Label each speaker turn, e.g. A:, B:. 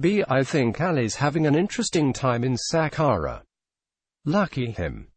A: B. I think Ali's having an interesting time in Saqqara. Lucky him.